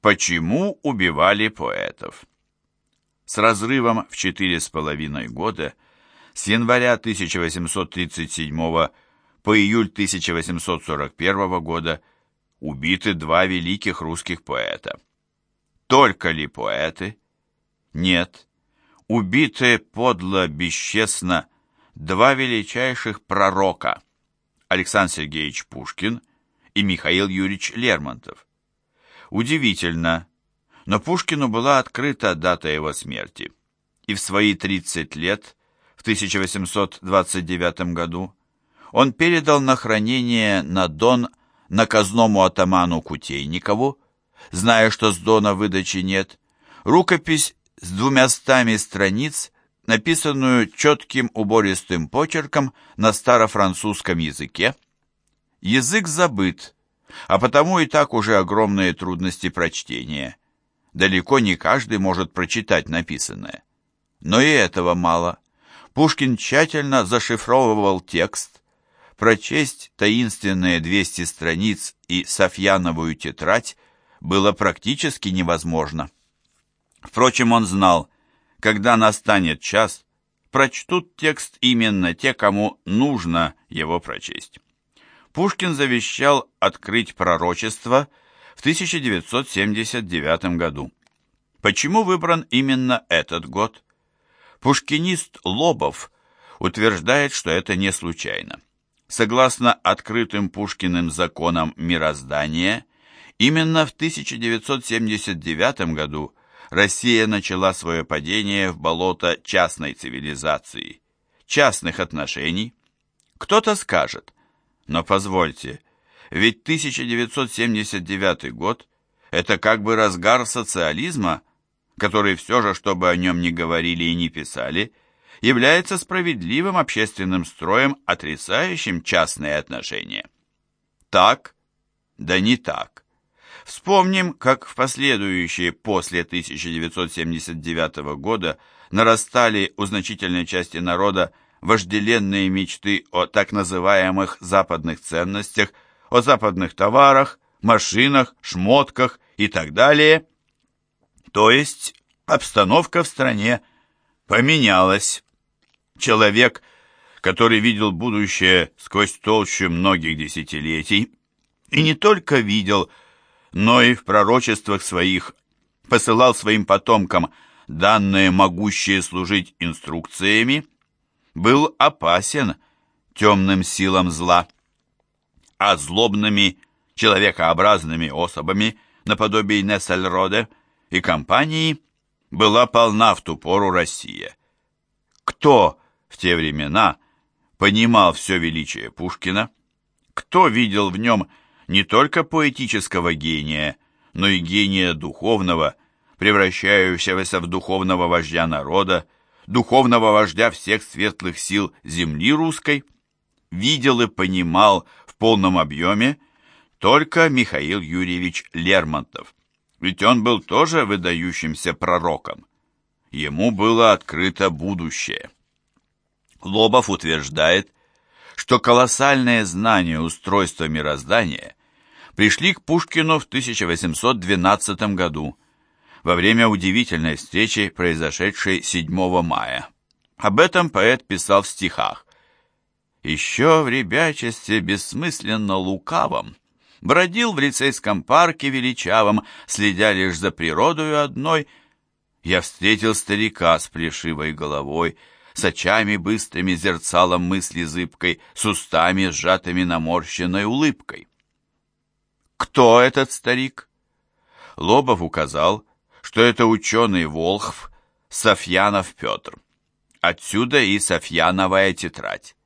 Почему убивали поэтов? С разрывом в четыре с половиной года, с января 1837 по июль 1841 года, убиты два великих русских поэта. Только ли поэты? Нет. Убиты подло, бесчестно два величайших пророка Александр Сергеевич Пушкин и Михаил Юрьевич Лермонтов. Удивительно, но Пушкину была открыта дата его смерти, и в свои 30 лет, в 1829 году, он передал на хранение на Дон наказному атаману Кутейникову, зная, что с Дона выдачи нет, рукопись с двумястами страниц, написанную четким убористым почерком на старофранцузском языке. Язык забыт, а потому и так уже огромные трудности прочтения. Далеко не каждый может прочитать написанное. Но и этого мало. Пушкин тщательно зашифровывал текст. Прочесть таинственные 200 страниц и Софьяновую тетрадь было практически невозможно. Впрочем, он знал, когда настанет час, прочтут текст именно те, кому нужно его прочесть. Пушкин завещал открыть пророчество в 1979 году. Почему выбран именно этот год? Пушкинист Лобов утверждает, что это не случайно. Согласно открытым Пушкиным законам мироздания, именно в 1979 году Россия начала свое падение в болото частной цивилизации, частных отношений. Кто-то скажет, но позвольте, ведь 1979 год – это как бы разгар социализма, который все же, чтобы о нем не говорили и не писали, является справедливым общественным строем, отрицающим частные отношения. Так, да не так. Вспомним, как в последующие после 1979 года нарастали у значительной части народа вожделенные мечты о так называемых западных ценностях, о западных товарах, машинах, шмотках и так далее. То есть обстановка в стране поменялась. Человек, который видел будущее сквозь толщу многих десятилетий, и не только видел, но и в пророчествах своих посылал своим потомкам данные, могущие служить инструкциями, был опасен темным силам зла, а злобными человекообразными особами наподобие Нессельроде и компании была полна в ту пору Россия. Кто в те времена понимал все величие Пушкина? Кто видел в нем не только поэтического гения, но и гения духовного, превращающегося в духовного вождя народа, духовного вождя всех светлых сил земли русской, видел и понимал в полном объеме только Михаил Юрьевич Лермонтов, ведь он был тоже выдающимся пророком. Ему было открыто будущее. Лобов утверждает, что колоссальные знания устройства мироздания пришли к Пушкину в 1812 году, во время удивительной встречи, произошедшей 7 мая. Об этом поэт писал в стихах. «Еще в ребячестве бессмысленно лукавом бродил в лицейском парке величавом, следя лишь за природою одной. Я встретил старика с плешивой головой, с очами быстрыми зерцалом мысли зыбкой, с устами сжатыми наморщенной улыбкой. Кто этот старик? Лобов указал, что это ученый Волхв Софьянов Петр. Отсюда и Софьяновая тетрадь.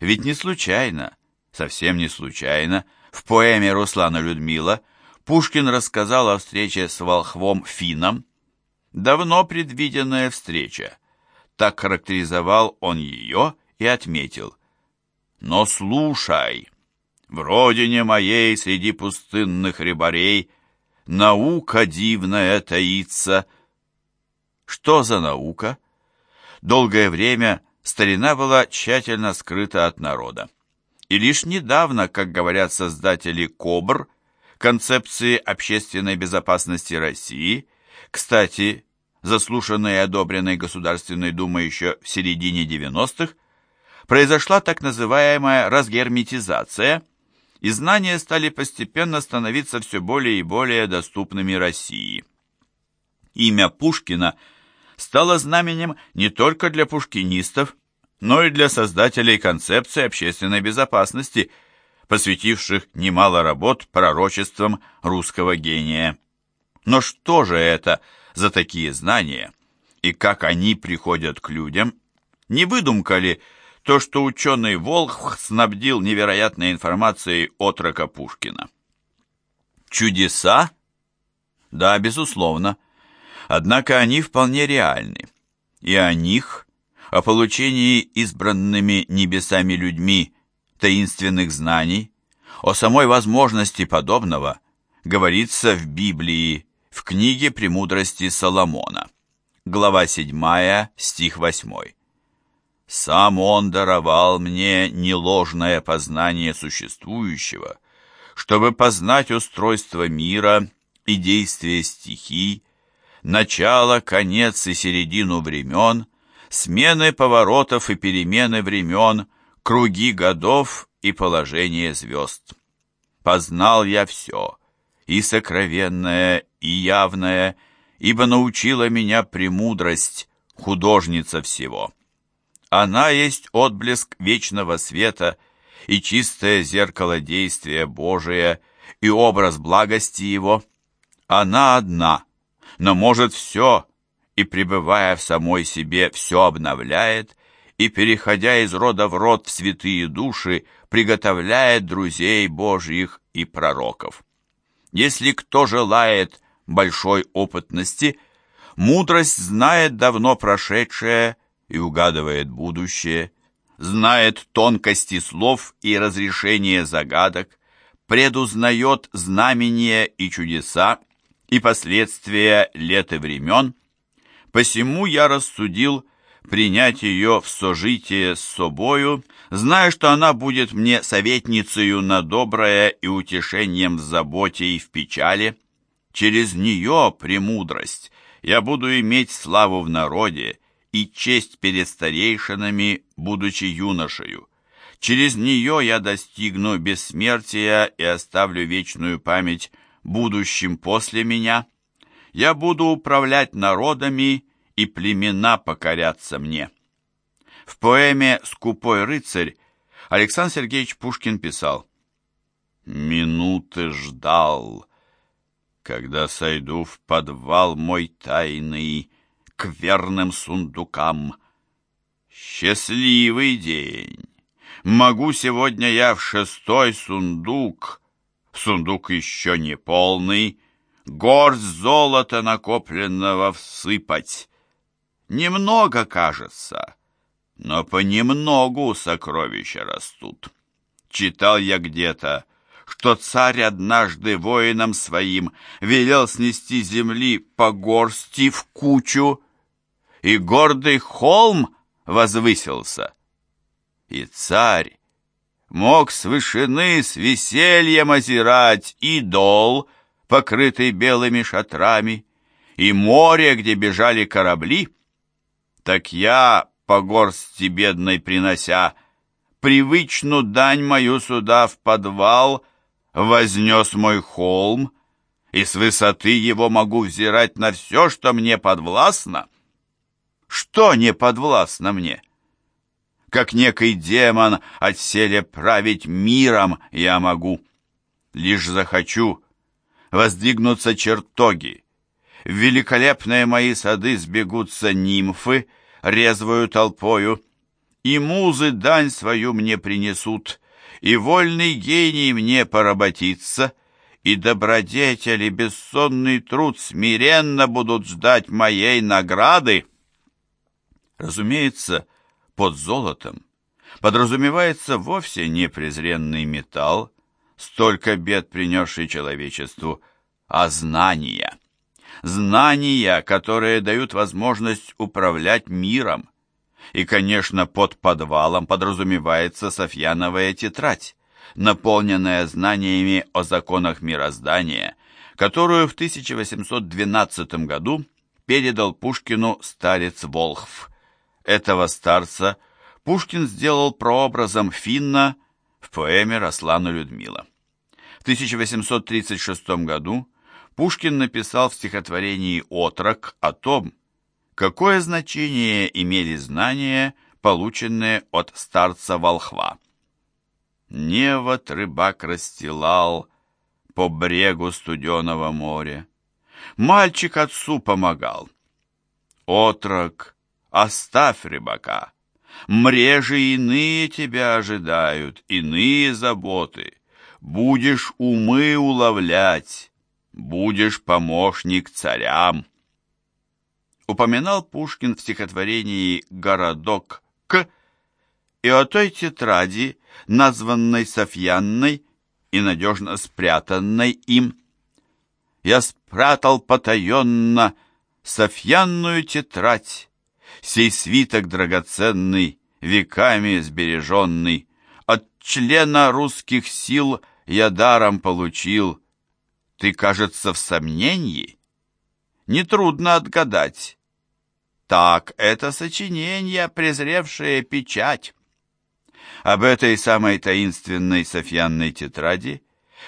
Ведь не случайно, совсем не случайно, в поэме Руслана Людмила Пушкин рассказал о встрече с волхвом Фином. Давно предвиденная встреча. Так характеризовал он ее и отметил. «Но слушай, в родине моей среди пустынных рыбарей Наука дивная таится. Что за наука? Долгое время старина была тщательно скрыта от народа. И лишь недавно, как говорят создатели «Кобр», концепции общественной безопасности России, кстати, заслушанной и одобренной Государственной Думой еще в середине 90-х, произошла так называемая разгерметизация, и знания стали постепенно становиться все более и более доступными России. Имя Пушкина стало знаменем не только для пушкинистов, но и для создателей концепции общественной безопасности, посвятивших немало работ пророчествам русского гения. Но что же это за такие знания и как они приходят к людям? Не выдумка ли то, что ученый Волх снабдил невероятной информацией отрока Пушкина? Чудеса? Да, безусловно. Однако они вполне реальны. И о них, о получении избранными небесами людьми таинственных знаний, о самой возможности подобного говорится в Библии, в книге «Премудрости Соломона», глава 7, стих 8. «Сам он даровал мне неложное познание существующего, чтобы познать устройство мира и действие стихий, начало, конец и середину времен, смены поворотов и перемены времен, круги годов и положение звезд. Познал я все, и сокровенное, и явное, ибо научила меня премудрость, художница всего. Она есть отблеск вечного света и чистое зеркало действия Божия и образ благости Его. Она одна, но может все, и, пребывая в самой себе, все обновляет, и, переходя из рода в род в святые души, приготовляет друзей Божьих и пророков. Если кто желает большой опытности, мудрость знает давно прошедшее и угадывает будущее, знает тонкости слов и разрешение загадок, предузнает знамения и чудеса и последствия лет и времен, посему я рассудил, принять ее в сожитие с собою, зная, что она будет мне советницею на доброе и утешением в заботе и в печали. Через нее, премудрость, я буду иметь славу в народе и честь перед старейшинами, будучи юношею. Через нее я достигну бессмертия и оставлю вечную память будущим после меня. Я буду управлять народами и племена покорятся мне. В поэме «Скупой рыцарь» Александр Сергеевич Пушкин писал «Минуты ждал, когда сойду в подвал мой тайный к верным сундукам. Счастливый день! Могу сегодня я в шестой сундук, сундук еще не полный, горсть золота накопленного всыпать, Немного, кажется, но понемногу сокровища растут. Читал я где-то, что царь однажды воинам своим велел снести земли по горсти в кучу, и гордый холм возвысился. И царь мог с вышины с весельем озирать и дол, покрытый белыми шатрами, и море, где бежали корабли, так я, по горсти бедной принося, Привычную дань мою сюда в подвал Вознес мой холм, И с высоты его могу взирать на все, что мне подвластно. Что не подвластно мне? Как некий демон отселе править миром я могу. Лишь захочу воздвигнуться чертоги, в великолепные мои сады сбегутся нимфы, резвою толпою, и музы дань свою мне принесут, и вольный гений мне поработится, и добродетели бессонный труд смиренно будут ждать моей награды. Разумеется, под золотом подразумевается вовсе не презренный металл, столько бед принесший человечеству, а знания знания, которые дают возможность управлять миром. И, конечно, под подвалом подразумевается Софьяновая тетрадь, наполненная знаниями о законах мироздания, которую в 1812 году передал Пушкину старец Волхв. Этого старца Пушкин сделал прообразом Финна в поэме «Рослана Людмила». В 1836 году Пушкин написал в стихотворении «Отрок» о том, какое значение имели знания, полученные от старца Волхва. Невод рыбак расстилал по брегу студеного моря. Мальчик отцу помогал. Отрок, оставь рыбака, Мрежи иные тебя ожидают, иные заботы. Будешь умы уловлять, будешь помощник царям. Упоминал Пушкин в стихотворении «Городок К» и о той тетради, названной Софьянной и надежно спрятанной им. Я спрятал потаенно Софьянную тетрадь, сей свиток драгоценный, веками сбереженный, от члена русских сил я даром получил. Ты, кажется, в сомнении? Нетрудно отгадать. Так, это сочинение, презревшее печать. Об этой самой таинственной Софьянной тетради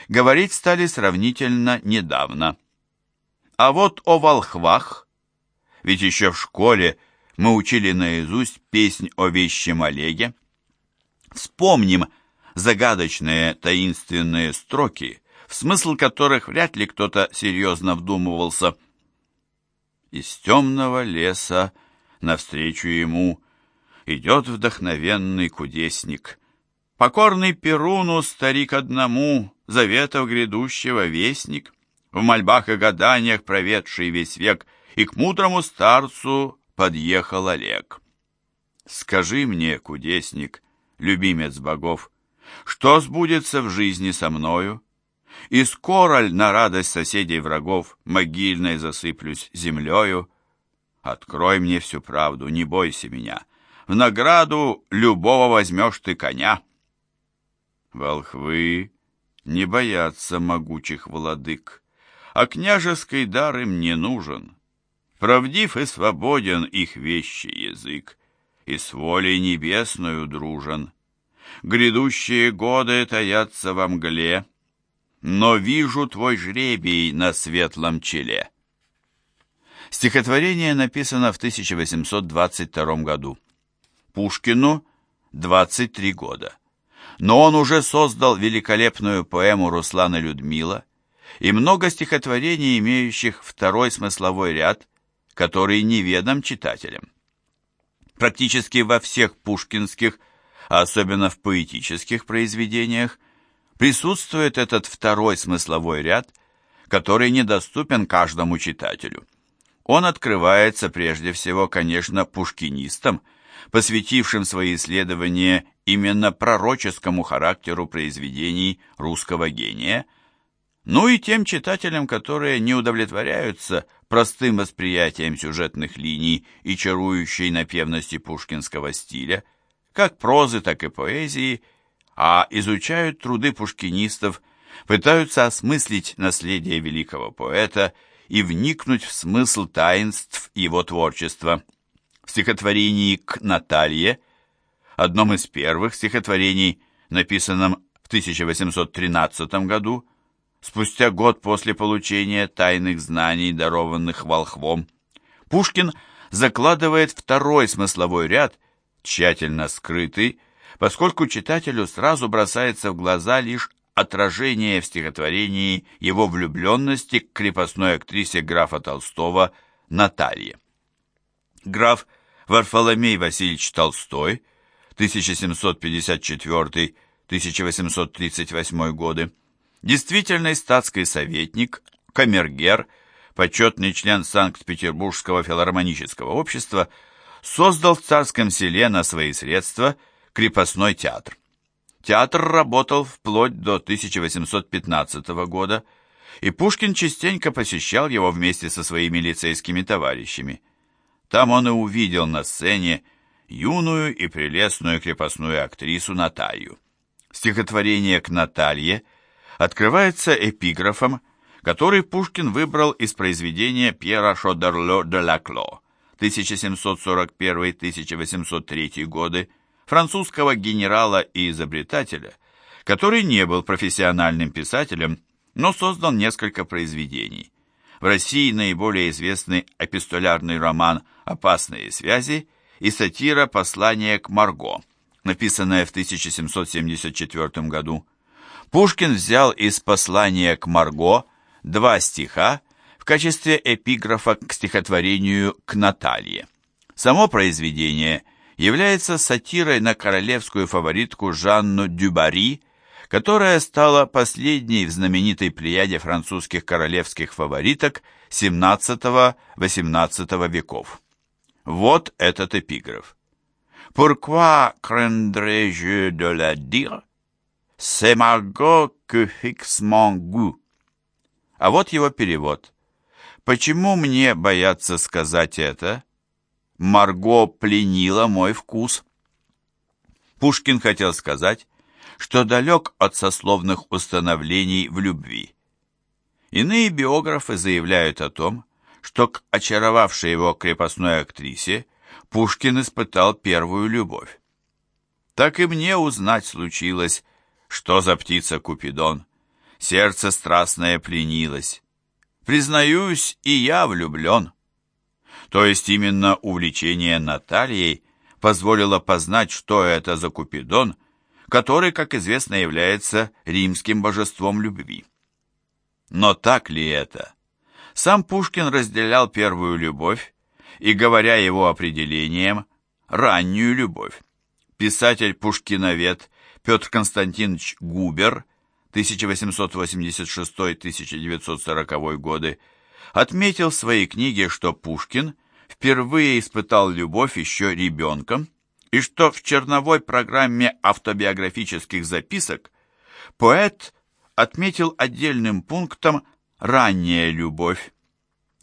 говорить стали сравнительно недавно. А вот о волхвах, ведь еще в школе мы учили наизусть песнь о вещем Олеге. Вспомним загадочные таинственные строки, в смысл которых вряд ли кто-то серьезно вдумывался. Из темного леса навстречу ему идет вдохновенный кудесник. Покорный Перуну, старик одному, заветов грядущего вестник, в мольбах и гаданиях проведший весь век, и к мудрому старцу подъехал Олег. «Скажи мне, кудесник, любимец богов, что сбудется в жизни со мною? И скоро ль на радость соседей врагов могильной засыплюсь землею? Открой мне всю правду, не бойся меня. В награду любого возьмешь ты коня». Волхвы не боятся могучих владык, а княжеский дар им не нужен. Правдив и свободен их вещий язык, и с волей небесною дружен. Грядущие годы таятся во мгле, но вижу твой жребий на светлом челе. Стихотворение написано в 1822 году. Пушкину 23 года. Но он уже создал великолепную поэму Руслана Людмила и много стихотворений, имеющих второй смысловой ряд который неведом читателям. Практически во всех пушкинских, а особенно в поэтических произведениях, присутствует этот второй смысловой ряд, который недоступен каждому читателю. Он открывается прежде всего, конечно, пушкинистам, посвятившим свои исследования именно пророческому характеру произведений русского гения – ну и тем читателям, которые не удовлетворяются простым восприятием сюжетных линий и чарующей напевности пушкинского стиля, как прозы, так и поэзии, а изучают труды пушкинистов, пытаются осмыслить наследие великого поэта и вникнуть в смысл таинств его творчества. В стихотворении «К Наталье», одном из первых стихотворений, написанном в 1813 году, спустя год после получения тайных знаний, дарованных волхвом, Пушкин закладывает второй смысловой ряд, тщательно скрытый, поскольку читателю сразу бросается в глаза лишь отражение в стихотворении его влюбленности к крепостной актрисе графа Толстого Наталье. Граф Варфоломей Васильевич Толстой, 1754-1838 годы, Действительный статский советник, камергер, почетный член Санкт-Петербургского филармонического общества, создал в царском селе на свои средства крепостной театр. Театр работал вплоть до 1815 года, и Пушкин частенько посещал его вместе со своими лицейскими товарищами. Там он и увидел на сцене юную и прелестную крепостную актрису Наталью. Стихотворение к Наталье открывается эпиграфом, который Пушкин выбрал из произведения Пьера Шодерло де Лакло 1741-1803 годы, французского генерала и изобретателя, который не был профессиональным писателем, но создал несколько произведений. В России наиболее известный эпистолярный роман «Опасные связи» и сатира «Послание к Марго», написанная в 1774 году. Пушкин взял из «Послания к Марго» два стиха в качестве эпиграфа к стихотворению «К Наталье». Само произведение является сатирой на королевскую фаворитку Жанну Дюбари, которая стала последней в знаменитой плеяде французских королевских фавориток XVII-XVIII веков. Вот этот эпиграф. Pourquoi craindrais-je de la dire? C'est Margot goût. А вот его перевод. Почему мне бояться сказать это? Марго пленила мой вкус. Пушкин хотел сказать, что далек от сословных установлений в любви. Иные биографы заявляют о том, что к очаровавшей его крепостной актрисе Пушкин испытал первую любовь. Так и мне узнать случилось, что за птица Купидон. Сердце страстное пленилось. Признаюсь, и я влюблен. То есть именно увлечение Натальей позволило познать, что это за Купидон – который, как известно, является римским божеством любви. Но так ли это? Сам Пушкин разделял первую любовь и, говоря его определением, раннюю любовь. Писатель-пушкиновед Петр Константинович Губер 1886-1940 годы отметил в своей книге, что Пушкин впервые испытал любовь еще ребенком, и что в черновой программе автобиографических записок поэт отметил отдельным пунктом «ранняя любовь»,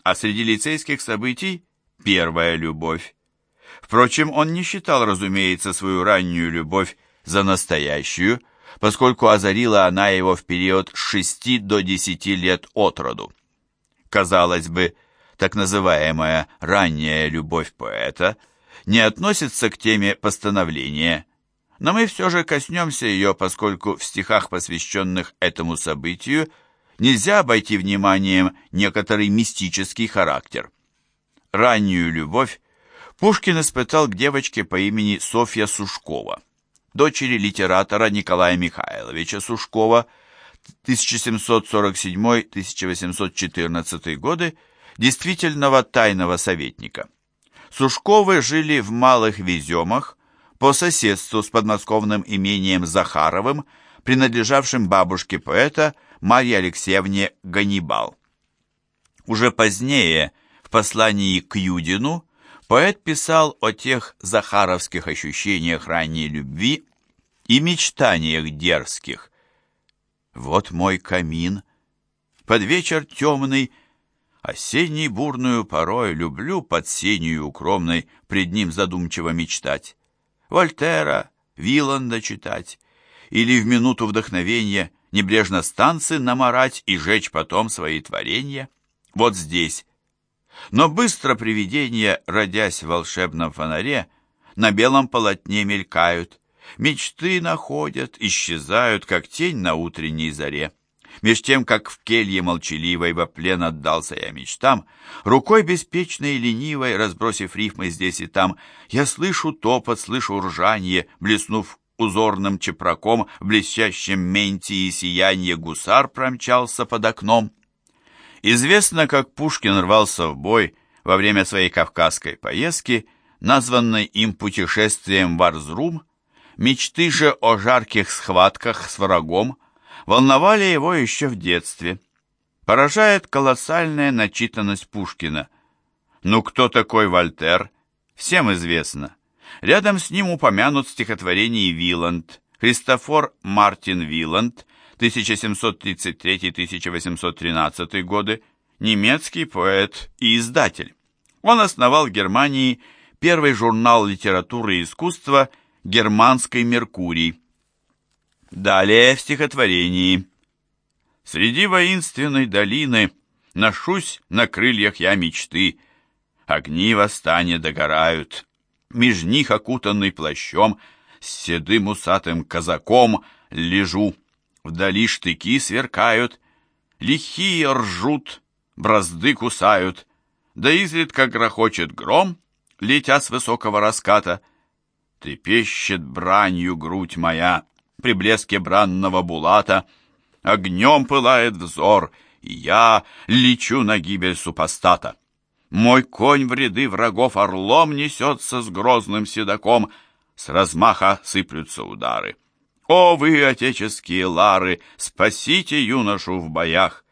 а среди лицейских событий «первая любовь». Впрочем, он не считал, разумеется, свою раннюю любовь за настоящую, поскольку озарила она его в период с 6 до 10 лет от роду. Казалось бы, так называемая ранняя любовь поэта – не относится к теме постановления, но мы все же коснемся ее, поскольку в стихах, посвященных этому событию, нельзя обойти вниманием некоторый мистический характер. Раннюю любовь Пушкин испытал к девочке по имени Софья Сушкова, дочери литератора Николая Михайловича Сушкова, 1747-1814 годы, действительного тайного советника. Сушковы жили в Малых Веземах по соседству с подмосковным имением Захаровым, принадлежавшим бабушке поэта Марье Алексеевне Ганнибал. Уже позднее, в послании к Юдину, поэт писал о тех захаровских ощущениях ранней любви и мечтаниях дерзких. «Вот мой камин, под вечер темный, Осенней бурную порой люблю под сенью укромной пред ним задумчиво мечтать. Вольтера, Виланда читать, или в минуту вдохновения небрежно станцы наморать и жечь потом свои творения. Вот здесь. Но быстро привидения, родясь в волшебном фонаре, на белом полотне мелькают, мечты находят, исчезают, как тень на утренней заре. Меж тем, как в келье молчаливой во плен отдался я мечтам, рукой беспечной и ленивой, разбросив рифмы здесь и там, я слышу топот, слышу ржанье, блеснув узорным чепраком, в блестящем менте и сиянье гусар промчался под окном. Известно, как Пушкин рвался в бой во время своей кавказской поездки, названной им путешествием в Арзрум, мечты же о жарких схватках с врагом, волновали его еще в детстве. Поражает колоссальная начитанность Пушкина. Ну кто такой Вольтер? Всем известно. Рядом с ним упомянут стихотворение Виланд, Христофор Мартин Виланд, 1733-1813 годы, немецкий поэт и издатель. Он основал в Германии первый журнал литературы и искусства «Германский Меркурий», Далее в стихотворении. Среди воинственной долины Ношусь на крыльях я мечты. Огни восстания догорают. Меж них, окутанный плащом, С седым усатым казаком лежу. Вдали штыки сверкают, Лихие ржут, бразды кусают, Да изредка грохочет гром, Летя с высокого раската. Трепещет бранью грудь моя При блеске бранного булата, Огнем пылает взор — я лечу на гибель супостата. Мой конь в ряды врагов орлом несется с грозным седаком, с размаха сыплются удары. О, вы, отеческие лары, спасите юношу в боях!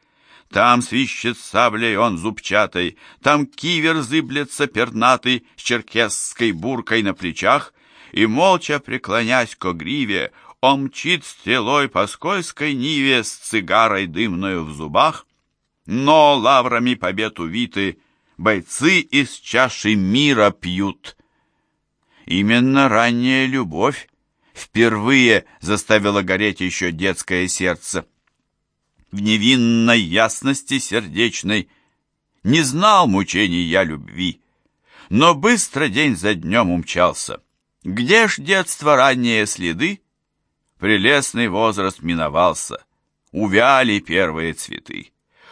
Там свищет саблей он зубчатой, Там кивер зыблется пернатый С черкесской буркой на плечах, И, молча преклонясь ко гриве, он мчит стрелой по скользкой ниве с цигарой дымною в зубах, но лаврами побед увиты бойцы из чаши мира пьют. Именно ранняя любовь впервые заставила гореть еще детское сердце. В невинной ясности сердечной не знал мучений я любви, но быстро день за днем умчался. Где ж детство ранние следы? Прелестный возраст миновался, увяли первые цветы.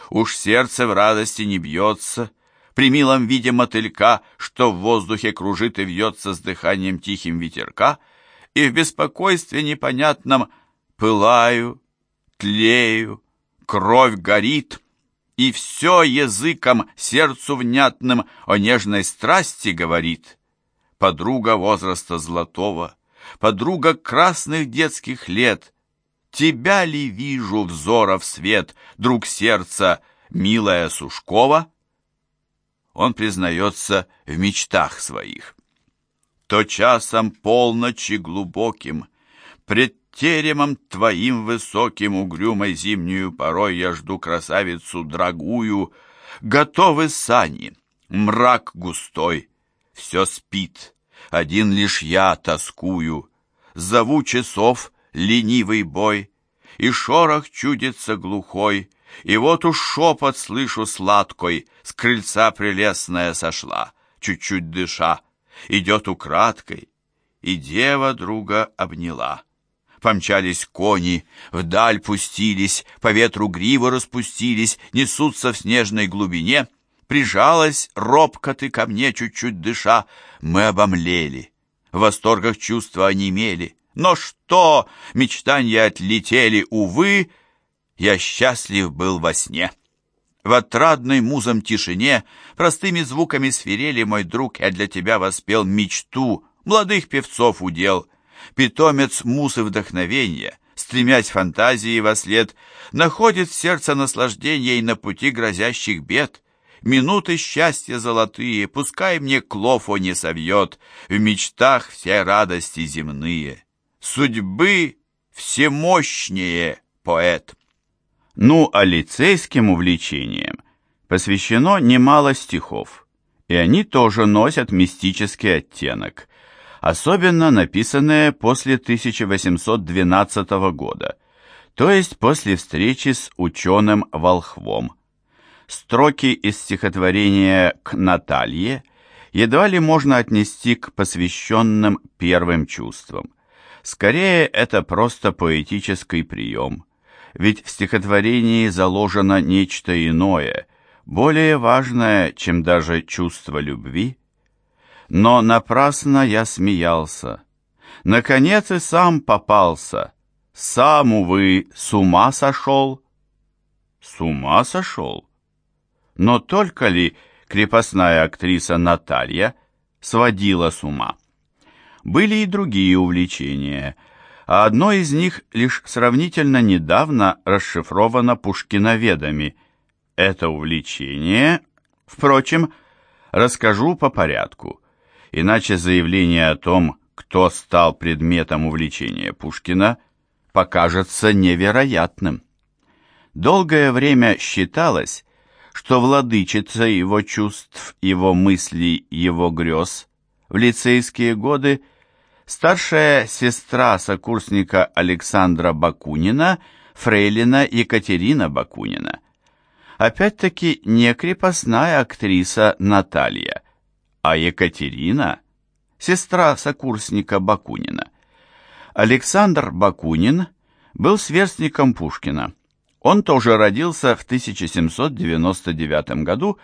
Уж сердце в радости не бьется, при милом виде мотылька, что в воздухе кружит и вьется с дыханием тихим ветерка, и в беспокойстве непонятном пылаю, тлею, кровь горит, и все языком сердцу внятным о нежной страсти говорит. Подруга возраста золотого — подруга красных детских лет. Тебя ли вижу взоров свет, друг сердца, милая Сушкова? Он признается в мечтах своих. То часом полночи глубоким, пред теремом твоим высоким угрюмой зимнюю порой я жду красавицу дорогую, готовы сани, мрак густой, все спит, один лишь я тоскую. Зову часов ленивый бой, И шорох чудится глухой, И вот уж шепот слышу сладкой, С крыльца прелестная сошла, Чуть-чуть дыша, идет украдкой, И дева друга обняла. Помчались кони, вдаль пустились, По ветру гривы распустились, Несутся в снежной глубине — Прижалась робко ты ко мне, чуть-чуть дыша, мы обомлели. В восторгах чувства онемели. Но что? Мечтания отлетели, увы, я счастлив был во сне. В отрадной музом тишине Простыми звуками свирели, мой друг, Я для тебя воспел мечту, Молодых певцов удел. Питомец муз и вдохновения, Стремясь фантазии во след, Находит сердце наслаждения И на пути грозящих бед. Минуты счастья золотые, Пускай мне клофо не совьет, В мечтах все радости земные. Судьбы всемощнее поэт. Ну, а лицейским увлечениям посвящено немало стихов, и они тоже носят мистический оттенок, особенно написанные после 1812 года, то есть после встречи с ученым Волхвом. Строки из стихотворения «К Наталье» едва ли можно отнести к посвященным первым чувствам. Скорее, это просто поэтический прием, ведь в стихотворении заложено нечто иное, более важное, чем даже чувство любви. Но напрасно я смеялся. Наконец и сам попался. Сам, увы, с ума сошел. С ума сошел? Но только ли крепостная актриса Наталья сводила с ума? Были и другие увлечения, а одно из них лишь сравнительно недавно расшифровано пушкиноведами. Это увлечение, впрочем, расскажу по порядку, иначе заявление о том, кто стал предметом увлечения Пушкина, покажется невероятным. Долгое время считалось, что владычица его чувств, его мыслей, его грез в лицейские годы Старшая сестра сокурсника Александра Бакунина, фрейлина Екатерина Бакунина. Опять-таки не крепостная актриса Наталья, а Екатерина – сестра сокурсника Бакунина. Александр Бакунин был сверстником Пушкина. Он тоже родился в 1799 году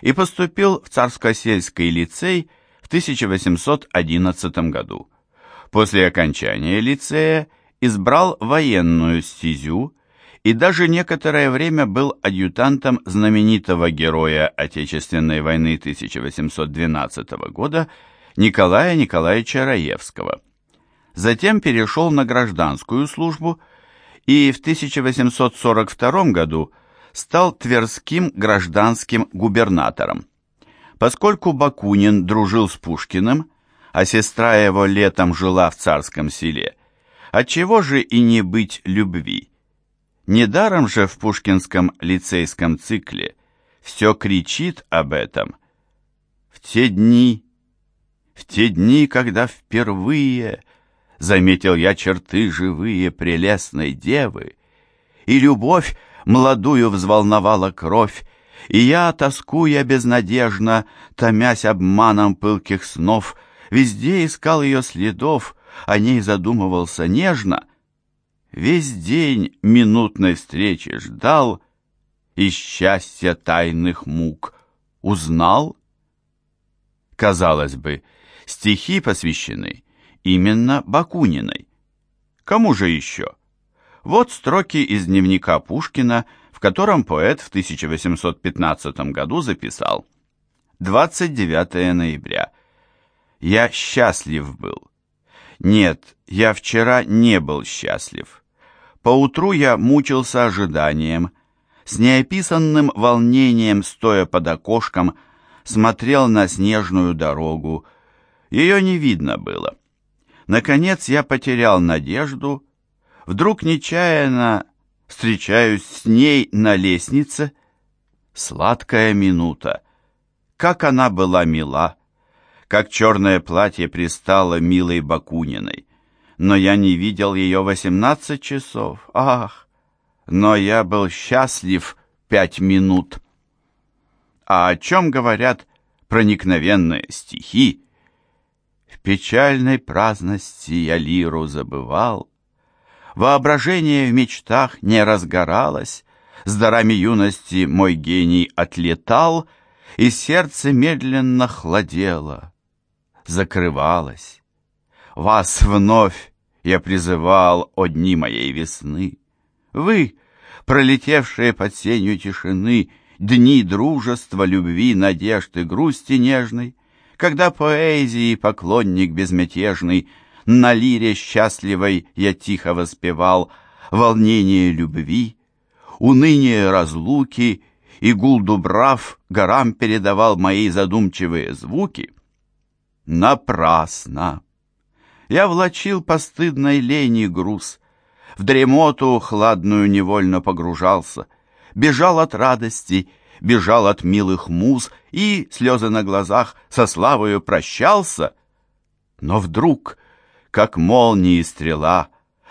и поступил в Царско-сельский лицей в 1811 году. После окончания лицея избрал военную стезю и даже некоторое время был адъютантом знаменитого героя Отечественной войны 1812 года Николая Николаевича Раевского. Затем перешел на гражданскую службу и в 1842 году стал Тверским гражданским губернатором. Поскольку Бакунин дружил с Пушкиным, а сестра его летом жила в царском селе, отчего же и не быть любви? Недаром же в пушкинском лицейском цикле все кричит об этом. В те дни, в те дни, когда впервые заметил я черты живые прелестной девы, и любовь молодую взволновала кровь, и я, тоскуя безнадежно, томясь обманом пылких снов, везде искал ее следов, о ней задумывался нежно, весь день минутной встречи ждал и счастья тайных мук узнал. Казалось бы, стихи посвящены именно Бакуниной. Кому же еще? Вот строки из дневника Пушкина, в котором поэт в 1815 году записал 29 ноября. «Я счастлив был». Нет, я вчера не был счастлив. Поутру я мучился ожиданием, с неописанным волнением, стоя под окошком, смотрел на снежную дорогу. Ее не видно было. Наконец я потерял надежду, вдруг нечаянно встречаюсь с ней на лестнице. Сладкая минута, как она была мила, как черное платье пристало милой Бакуниной. Но я не видел ее восемнадцать часов, ах! Но я был счастлив пять минут. А о чем говорят проникновенные стихи, в печальной праздности я лиру забывал. Воображение в мечтах не разгоралось, С дарами юности мой гений отлетал, И сердце медленно хладело, закрывалось. Вас вновь я призывал, о дни моей весны. Вы, пролетевшие под сенью тишины, Дни дружества, любви, надежды, грусти нежной, когда поэзии поклонник безмятежный, на лире счастливой я тихо воспевал волнение любви, уныние разлуки, и гул дубрав горам передавал мои задумчивые звуки. Напрасно! Я влачил постыдной лени груз, в дремоту хладную невольно погружался, бежал от радости бежал от милых муз и, слезы на глазах, со славою прощался. Но вдруг, как молнии стрела,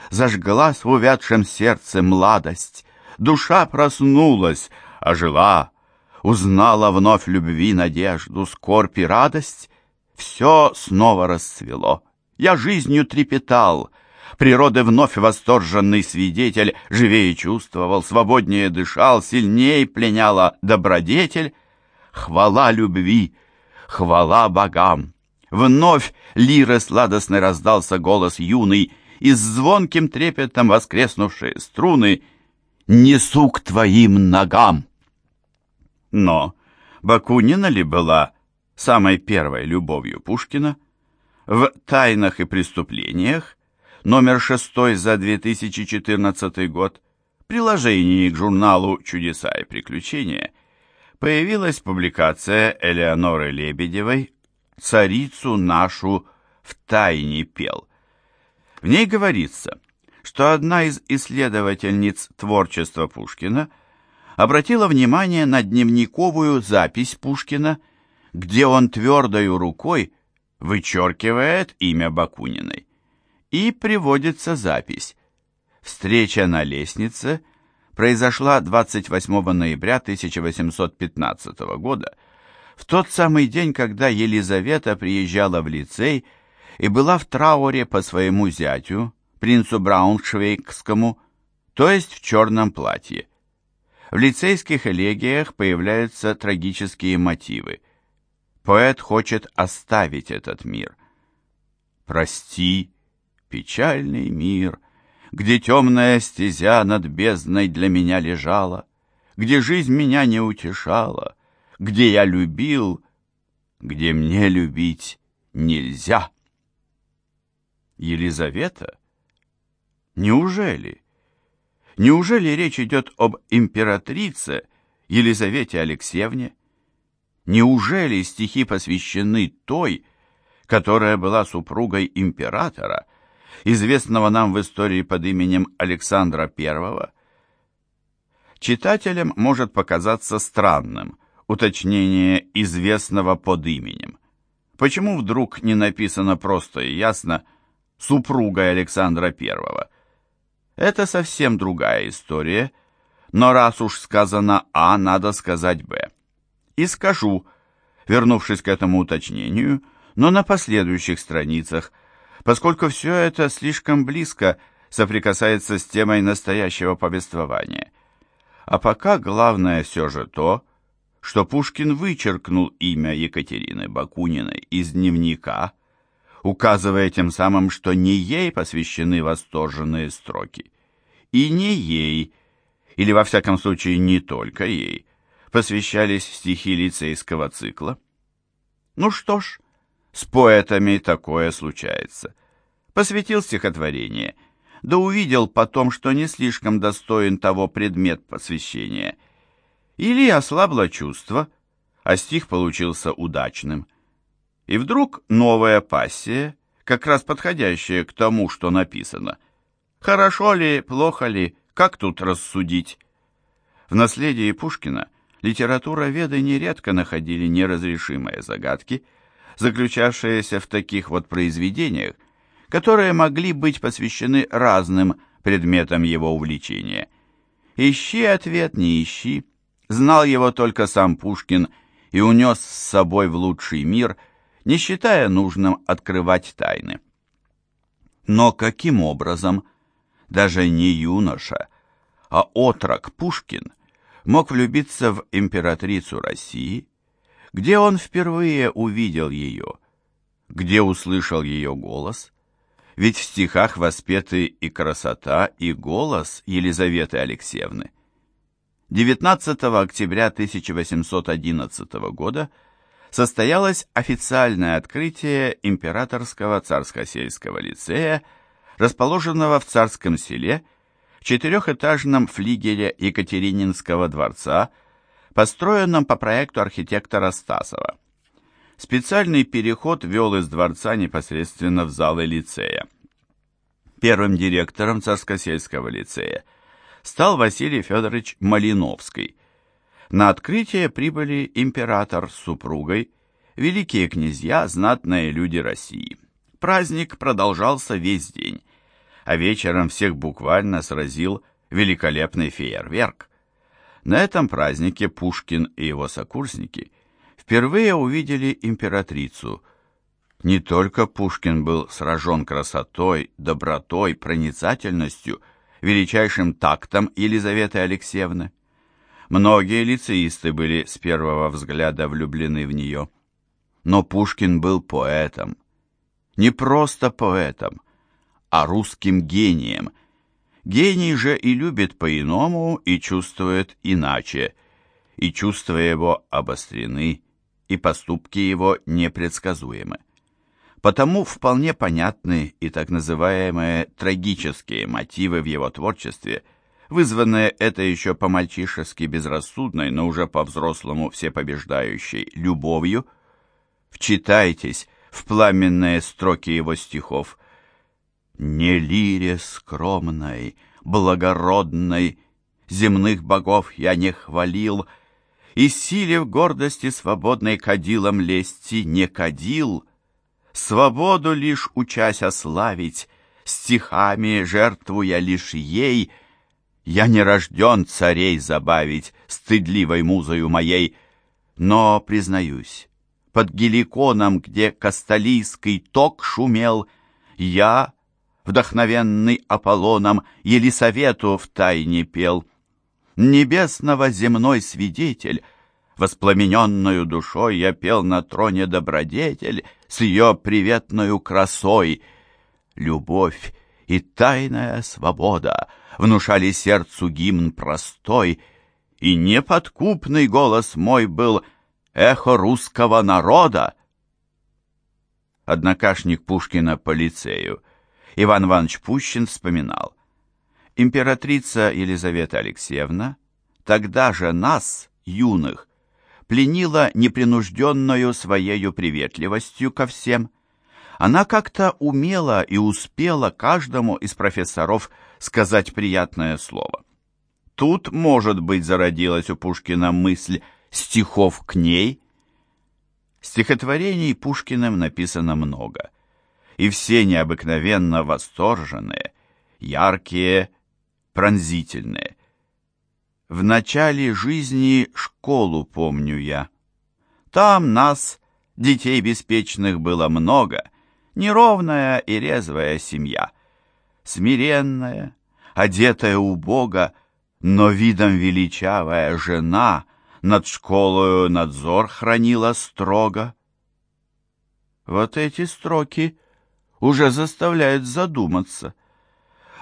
зажглась в увядшем сердце младость, душа проснулась, ожила, узнала вновь любви надежду, скорбь и радость, все снова расцвело. Я жизнью трепетал — Природы вновь восторженный свидетель Живее чувствовал, свободнее дышал, Сильней пленяла добродетель. Хвала любви, хвала богам! Вновь лиры сладостно раздался голос юный, И с звонким трепетом воскреснувшие струны Несу к твоим ногам. Но Бакунина ли была самой первой любовью Пушкина? В «Тайнах и преступлениях» номер 6 за 2014 год, приложении к журналу «Чудеса и приключения», появилась публикация Элеоноры Лебедевой «Царицу нашу в тайне пел». В ней говорится, что одна из исследовательниц творчества Пушкина обратила внимание на дневниковую запись Пушкина, где он твердою рукой вычеркивает имя Бакуниной. И приводится запись. Встреча на лестнице произошла 28 ноября 1815 года, в тот самый день, когда Елизавета приезжала в лицей и была в трауре по своему зятю, принцу Брауншвейгскому, то есть в черном платье. В лицейских элегиях появляются трагические мотивы. Поэт хочет оставить этот мир. «Прости, печальный мир, где темная стезя над бездной для меня лежала, где жизнь меня не утешала, где я любил, где мне любить нельзя». Елизавета? Неужели? Неужели речь идет об императрице Елизавете Алексеевне? Неужели стихи посвящены той, которая была супругой императора, известного нам в истории под именем Александра I? Читателям может показаться странным уточнение известного под именем. Почему вдруг не написано просто и ясно супругой Александра I? Это совсем другая история, но раз уж сказано А, надо сказать Б. И скажу, вернувшись к этому уточнению, но на последующих страницах, поскольку все это слишком близко соприкасается с темой настоящего повествования. А пока главное все же то, что Пушкин вычеркнул имя Екатерины Бакуниной из дневника, указывая тем самым, что не ей посвящены восторженные строки. И не ей, или во всяком случае не только ей, посвящались стихи лицейского цикла. Ну что ж, с поэтами такое случается. Посвятил стихотворение, да увидел потом, что не слишком достоин того предмет посвящения. Или ослабло чувство, а стих получился удачным – и вдруг новая пассия, как раз подходящая к тому, что написано. Хорошо ли, плохо ли, как тут рассудить? В наследии Пушкина литература веды нередко находили неразрешимые загадки, заключавшиеся в таких вот произведениях, которые могли быть посвящены разным предметам его увлечения. Ищи ответ, не ищи, знал его только сам Пушкин и унес с собой в лучший мир – не считая нужным открывать тайны. Но каким образом даже не юноша, а отрок Пушкин мог влюбиться в императрицу России, где он впервые увидел ее, где услышал ее голос, ведь в стихах воспеты и красота, и голос Елизаветы Алексеевны. 19 октября 1811 года состоялось официальное открытие Императорского царско-сельского лицея, расположенного в Царском селе, четырехэтажном флигеле Екатерининского дворца, построенном по проекту архитектора Стасова. Специальный переход вел из дворца непосредственно в залы лицея. Первым директором Царско-сельского лицея стал Василий Федорович Малиновский – на открытие прибыли император с супругой, великие князья, знатные люди России. Праздник продолжался весь день, а вечером всех буквально сразил великолепный фейерверк. На этом празднике Пушкин и его сокурсники впервые увидели императрицу. Не только Пушкин был сражен красотой, добротой, проницательностью, величайшим тактом Елизаветы Алексеевны. Многие лицеисты были с первого взгляда влюблены в нее. Но Пушкин был поэтом. Не просто поэтом, а русским гением. Гений же и любит по-иному, и чувствует иначе. И чувства его обострены, и поступки его непредсказуемы. Потому вполне понятны и так называемые трагические мотивы в его творчестве – вызванное это еще по-мальчишески безрассудной, но уже по-взрослому всепобеждающей любовью. Вчитайтесь в пламенные строки его стихов. «Не лире скромной, благородной, земных богов я не хвалил, и силе в гордости свободной кадилом лести не кадил, свободу лишь учась ославить, стихами жертвуя лишь ей, я не рожден царей забавить стыдливой музою моей, но, признаюсь, под геликоном, где касталийский ток шумел, я, вдохновенный Аполлоном, Елисавету в тайне пел. Небесного земной свидетель, воспламененную душой я пел на троне добродетель с ее приветною красой. Любовь и тайная свобода внушали сердцу гимн простой, и неподкупный голос мой был эхо русского народа. Однокашник Пушкина по лицею Иван Иванович Пущин вспоминал. Императрица Елизавета Алексеевна тогда же нас, юных, пленила непринужденную своею приветливостью ко всем. Она как-то умела и успела каждому из профессоров сказать приятное слово. Тут, может быть, зародилась у Пушкина мысль стихов к ней. Стихотворений Пушкиным написано много и все необыкновенно восторженные, яркие, пронзительные. В начале жизни школу помню я. Там нас, детей беспечных, было много, неровная и резвая семья, смиренная, одетая убого, но видом величавая жена над школою надзор хранила строго. Вот эти строки уже заставляют задуматься.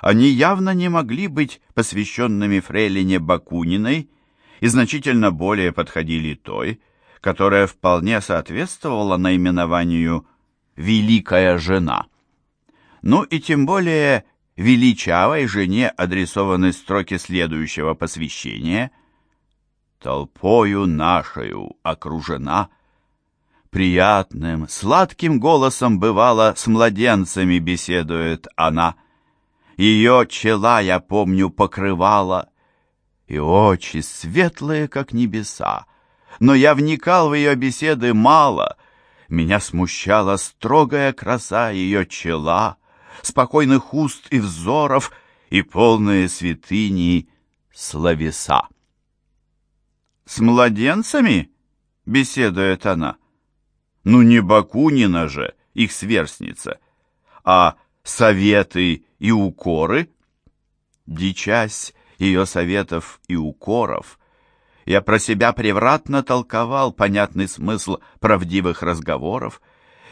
Они явно не могли быть посвященными фрейлине Бакуниной и значительно более подходили той, которая вполне соответствовала наименованию «великая жена». Ну и тем более величавой жене адресованы строки следующего посвящения «Толпою нашою окружена» Приятным, сладким голосом бывало с младенцами беседует она. Ее чела, я помню, покрывала, и очи светлые, как небеса. Но я вникал в ее беседы мало. Меня смущала строгая краса ее чела, спокойных уст и взоров и полные святыни словеса. «С младенцами?» — беседует она. Ну не Бакунина же, их сверстница, а советы и укоры? Дичась ее советов и укоров, я про себя превратно толковал понятный смысл правдивых разговоров,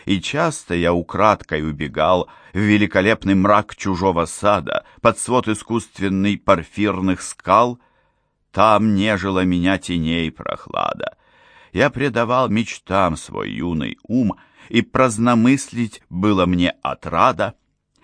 и часто я украдкой убегал в великолепный мрак чужого сада, под свод искусственный порфирных скал. Там нежила меня теней прохлада, я предавал мечтам свой юный ум, и праздномыслить было мне отрада.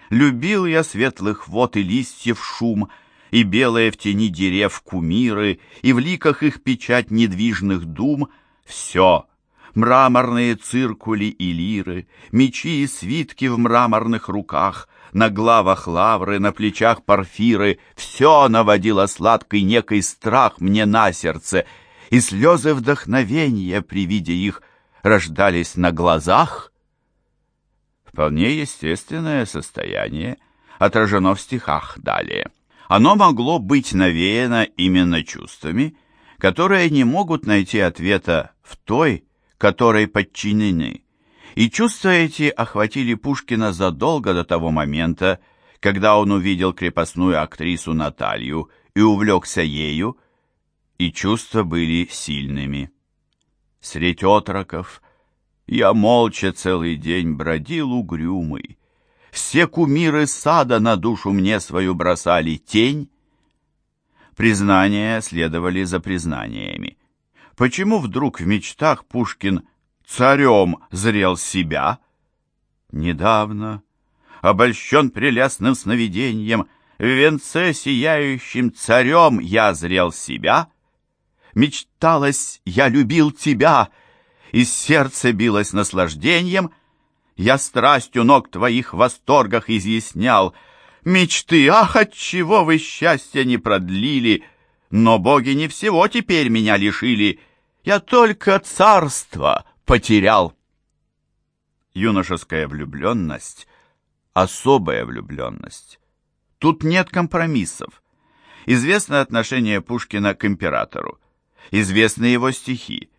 Любил я светлых вод и листьев шум, и белые в тени дерев кумиры, и в ликах их печать недвижных дум. Все — мраморные циркули и лиры, мечи и свитки в мраморных руках, на главах лавры, на плечах парфиры, все наводило сладкий некий страх мне на сердце — и слезы вдохновения при виде их рождались на глазах. Вполне естественное состояние отражено в стихах далее. Оно могло быть навеяно именно чувствами, которые не могут найти ответа в той, которой подчинены. И чувства эти охватили Пушкина задолго до того момента, когда он увидел крепостную актрису Наталью и увлекся ею, и чувства были сильными. Средь отроков я молча целый день бродил угрюмый. Все кумиры сада на душу мне свою бросали тень. Признания следовали за признаниями. Почему вдруг в мечтах Пушкин царем зрел себя? Недавно, обольщен прелестным сновидением, в венце сияющим царем я зрел себя — Мечталось, я любил тебя, и сердце билось наслаждением. Я страстью ног твоих в восторгах изъяснял. Мечты, ах, от чего вы счастья не продлили! Но боги не всего теперь меня лишили. Я только царство потерял. юношеская влюбленность – особая влюбленность. Тут нет компромиссов. Известно отношение Пушкина к императору. Известны его стихи.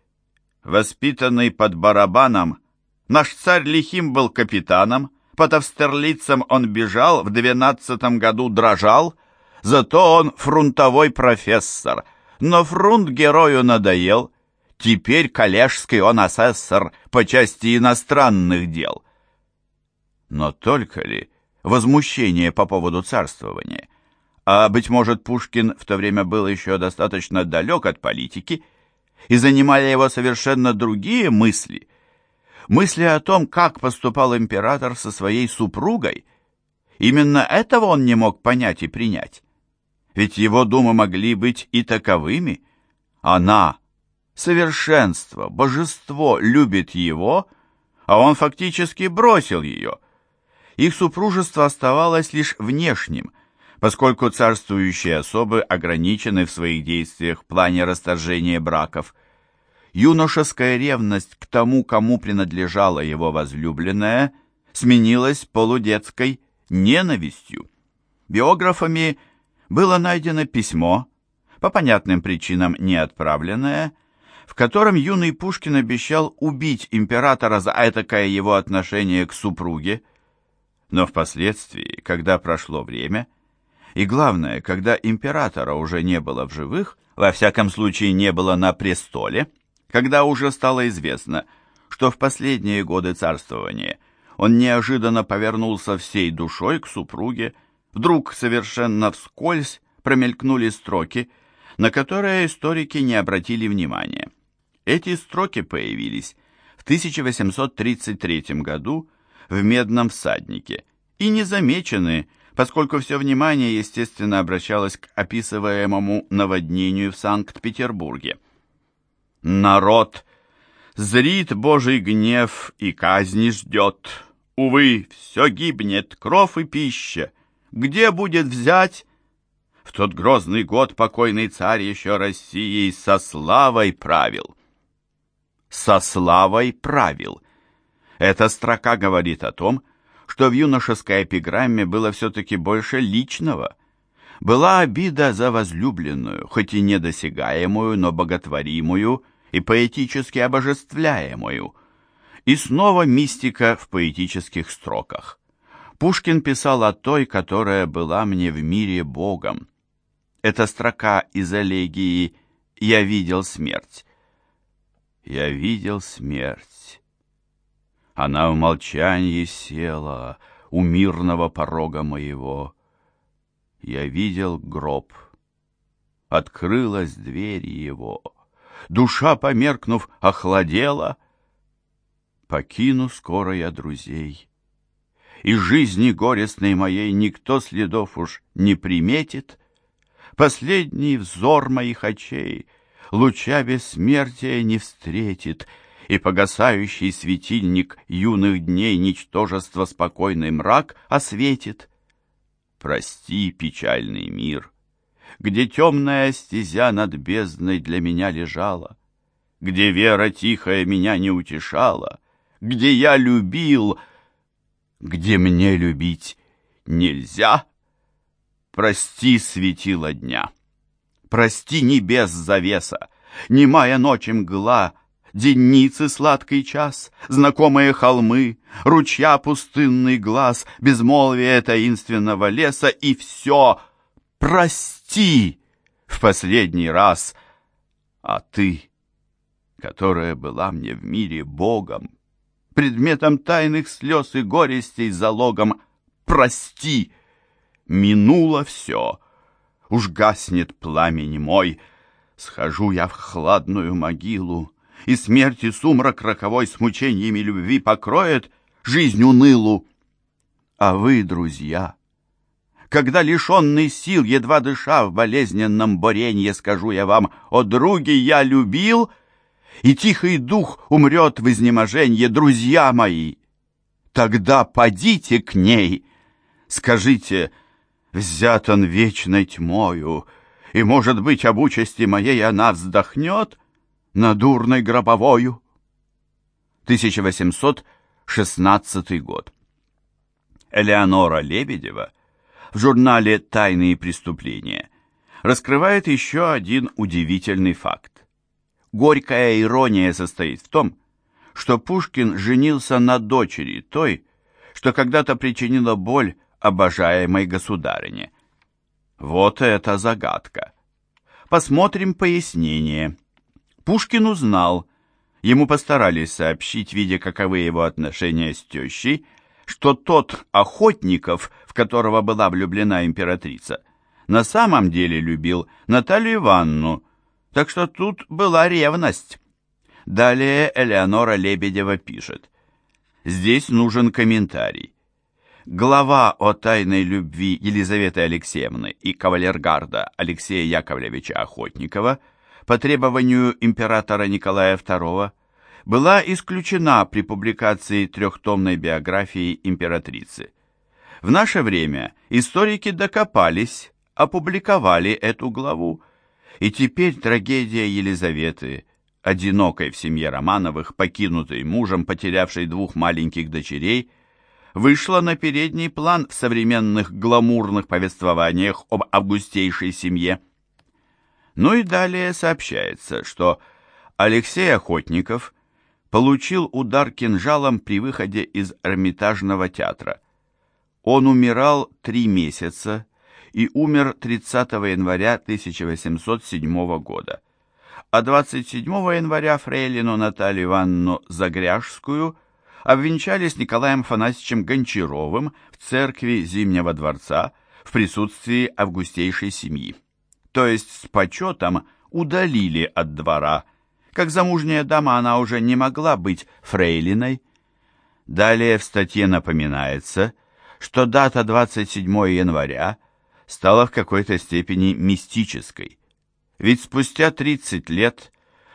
Воспитанный под барабаном, наш царь лихим был капитаном, под Австерлицем он бежал, в двенадцатом году дрожал, зато он фрунтовой профессор. Но фрунт герою надоел, теперь коллежский он асессор по части иностранных дел. Но только ли возмущение по поводу царствования? А, быть может, Пушкин в то время был еще достаточно далек от политики, и занимали его совершенно другие мысли – мысли о том, как поступал император со своей супругой. Именно этого он не мог понять и принять. Ведь его думы могли быть и таковыми. Она, совершенство, божество, любит его, а он фактически бросил ее. Их супружество оставалось лишь внешним, поскольку царствующие особы ограничены в своих действиях в плане расторжения браков – юношеская ревность к тому, кому принадлежала его возлюбленная, сменилась полудетской ненавистью. Биографами было найдено письмо, по понятным причинам не отправленное, в котором юный Пушкин обещал убить императора за этакое его отношение к супруге, но впоследствии, когда прошло время, и главное, когда императора уже не было в живых, во всяком случае не было на престоле, когда уже стало известно, что в последние годы царствования он неожиданно повернулся всей душой к супруге, вдруг совершенно вскользь промелькнули строки, на которые историки не обратили внимания. Эти строки появились в 1833 году в «Медном всаднике» и не замечены, поскольку все внимание, естественно, обращалось к описываемому наводнению в Санкт-Петербурге. Народ зрит Божий гнев и казни ждет. Увы, все гибнет, кров и пища. Где будет взять? В тот грозный год покойный царь еще Россией со славой правил. Со славой правил. Эта строка говорит о том, что в юношеской эпиграмме было все-таки больше личного. Была обида за возлюбленную, хоть и недосягаемую, но боготворимую, и поэтически обожествляемую. И снова мистика в поэтических строках. Пушкин писал о той, которая была мне в мире Богом. Эта строка из элегии «Я видел смерть». Я видел смерть. Она в молчании села у мирного порога моего. Я видел гроб. Открылась дверь его душа, померкнув, охладела. Покину скоро я друзей, и жизни горестной моей никто следов уж не приметит. Последний взор моих очей луча бессмертия не встретит, и погасающий светильник юных дней ничтожество спокойный мрак осветит. Прости, печальный мир, где темная стезя над бездной для меня лежала, где вера тихая меня не утешала, где я любил, где мне любить нельзя. Прости, светило дня, прости небес завеса, немая ночь мгла, Денницы сладкий час, знакомые холмы, Ручья пустынный глаз, Безмолвие таинственного леса И все прости в последний раз, а ты, которая была мне в мире Богом, предметом тайных слез и горестей залогом, прости, минуло все, уж гаснет пламень мой, схожу я в хладную могилу, и смерти сумрак роковой с мучениями любви покроет жизнь унылу. А вы, друзья, когда лишенный сил, едва дыша в болезненном боренье, скажу я вам, о друге я любил, и тихий дух умрет в изнеможенье, друзья мои. Тогда подите к ней, скажите, взят он вечной тьмою, и, может быть, об участи моей она вздохнет на дурной гробовою. 1860 16 год. Элеонора Лебедева в журнале «Тайные преступления» раскрывает еще один удивительный факт. Горькая ирония состоит в том, что Пушкин женился на дочери той, что когда-то причинила боль обожаемой государыне. Вот это загадка. Посмотрим пояснение. Пушкин узнал, ему постарались сообщить, видя, каковы его отношения с тещей, что тот Охотников, в которого была влюблена императрица, на самом деле любил Наталью Ивановну, так что тут была ревность. Далее Элеонора Лебедева пишет. Здесь нужен комментарий. Глава о тайной любви Елизаветы Алексеевны и кавалергарда Алексея Яковлевича Охотникова по требованию императора Николая II была исключена при публикации трехтомной биографии императрицы. В наше время историки докопались, опубликовали эту главу, и теперь трагедия Елизаветы, одинокой в семье Романовых, покинутой мужем, потерявшей двух маленьких дочерей, вышла на передний план в современных гламурных повествованиях об августейшей семье. Ну и далее сообщается, что Алексей Охотников получил удар кинжалом при выходе из Эрмитажного театра. Он умирал три месяца, и умер 30 января 1807 года. А 27 января Фрейлину Наталью Ивановну Загряжскую обвенчали с Николаем Фанасьевичем Гончаровым в церкви Зимнего дворца в присутствии августейшей семьи. То есть с почетом удалили от двора. Как замужняя дама она уже не могла быть фрейлиной. Далее в статье напоминается, что дата 27 января – стала в какой-то степени мистической. Ведь спустя 30 лет,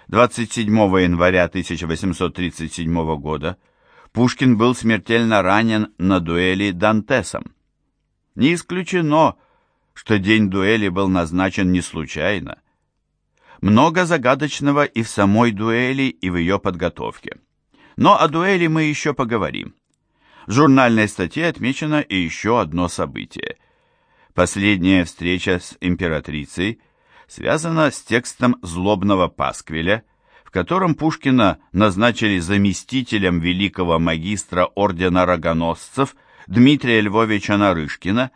27 января 1837 года, Пушкин был смертельно ранен на дуэли Дантесом. Не исключено, что день дуэли был назначен не случайно. Много загадочного и в самой дуэли, и в ее подготовке. Но о дуэли мы еще поговорим. В журнальной статье отмечено и еще одно событие. Последняя встреча с императрицей связана с текстом злобного пасквиля, в котором Пушкина назначили заместителем великого магистра ордена рогоносцев Дмитрия Львовича Нарышкина,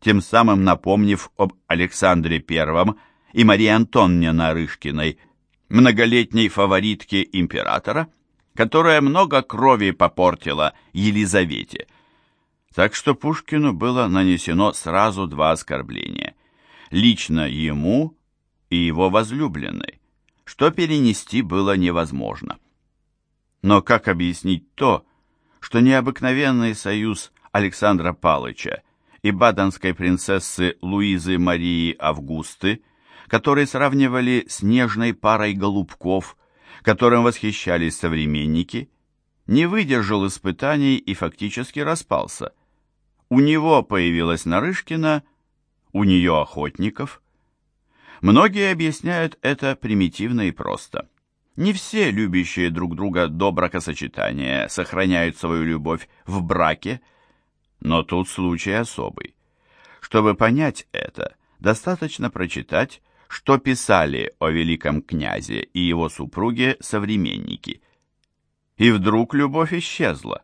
тем самым напомнив об Александре I и Марии Антонне Нарышкиной, многолетней фаворитке императора, которая много крови попортила Елизавете – так что Пушкину было нанесено сразу два оскорбления. Лично ему и его возлюбленной, что перенести было невозможно. Но как объяснить то, что необыкновенный союз Александра Палыча и баденской принцессы Луизы Марии Августы, которые сравнивали с нежной парой голубков, которым восхищались современники, не выдержал испытаний и фактически распался. У него появилась Нарышкина, у нее Охотников. Многие объясняют это примитивно и просто. Не все любящие друг друга до бракосочетания сохраняют свою любовь в браке, но тут случай особый. Чтобы понять это, достаточно прочитать, что писали о великом князе и его супруге современники. И вдруг любовь исчезла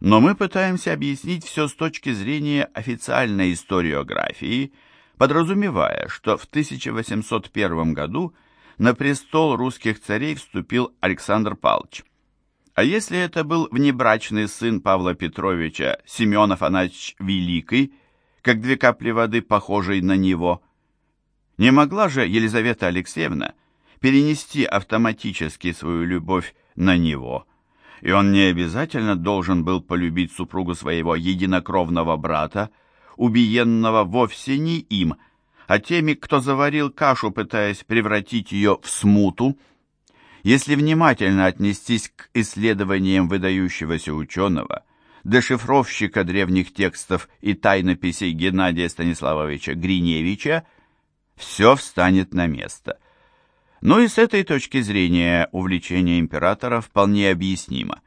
но мы пытаемся объяснить все с точки зрения официальной историографии, подразумевая, что в 1801 году на престол русских царей вступил Александр Павлович. А если это был внебрачный сын Павла Петровича Семен Афанасьевич Великий, как две капли воды, похожий на него, не могла же Елизавета Алексеевна перенести автоматически свою любовь на него – и он не обязательно должен был полюбить супругу своего единокровного брата, убиенного вовсе не им, а теми, кто заварил кашу, пытаясь превратить ее в смуту. Если внимательно отнестись к исследованиям выдающегося ученого, дешифровщика древних текстов и тайнописей Геннадия Станиславовича Гриневича, все встанет на место – но и с этой точки зрения увлечение императора вполне объяснимо.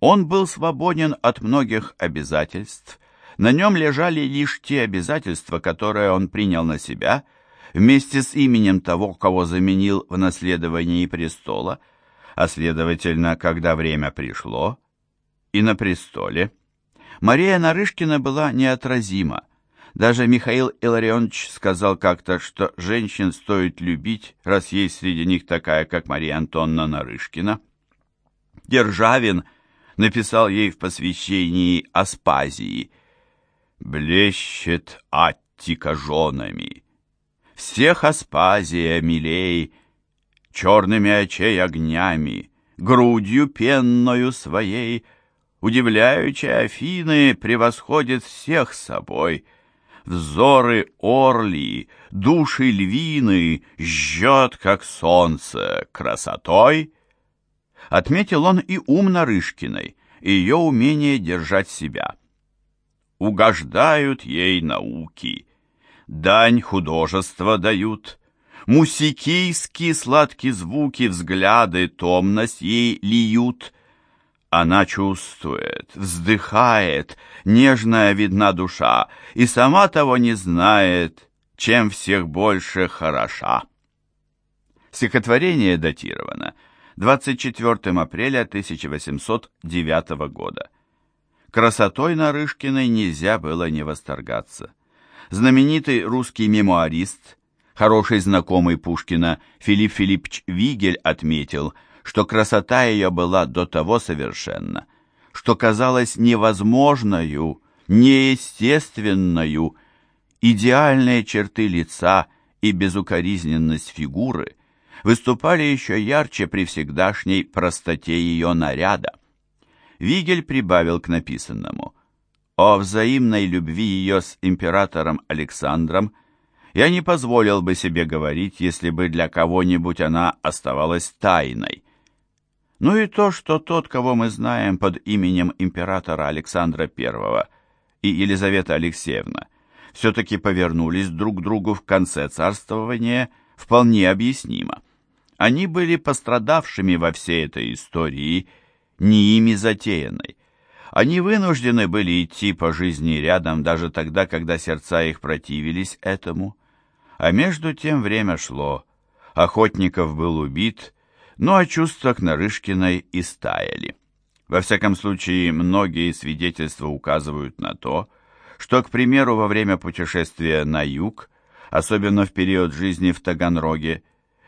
Он был свободен от многих обязательств, на нем лежали лишь те обязательства, которые он принял на себя, вместе с именем того, кого заменил в наследовании престола, а следовательно, когда время пришло, и на престоле. Мария Нарышкина была неотразима. Даже Михаил Илларионович сказал как-то, что женщин стоит любить, раз есть среди них такая, как Мария Антонна Нарышкина. Державин написал ей в посвящении Аспазии «Блещет Аттика женами, всех Аспазия милей, черными очей огнями, грудью пенною своей, удивляючи Афины, превосходит всех собой» взоры орли, души львины, жжет, как солнце, красотой. Отметил он и ум Нарышкиной, и ее умение держать себя. Угождают ей науки, дань художества дают, мусикийские сладкие звуки, взгляды, томность ей льют — она чувствует, вздыхает, нежная видна душа, и сама того не знает, чем всех больше хороша. Стихотворение датировано 24 апреля 1809 года. Красотой Нарышкиной нельзя было не восторгаться. Знаменитый русский мемуарист, хороший знакомый Пушкина Филипп Филиппович Вигель отметил – что красота ее была до того совершенна, что казалась невозможною, неестественною, идеальные черты лица и безукоризненность фигуры выступали еще ярче при всегдашней простоте ее наряда. Вигель прибавил к написанному «О взаимной любви ее с императором Александром я не позволил бы себе говорить, если бы для кого-нибудь она оставалась тайной. Ну и то, что тот, кого мы знаем под именем императора Александра I и Елизавета Алексеевна, все-таки повернулись друг к другу в конце царствования, вполне объяснимо. Они были пострадавшими во всей этой истории, не ими затеянной. Они вынуждены были идти по жизни рядом даже тогда, когда сердца их противились этому. А между тем время шло. Охотников был убит, ну а чувства к Нарышкиной истаяли. Во всяком случае, многие свидетельства указывают на то, что, к примеру, во время путешествия на юг, особенно в период жизни в Таганроге,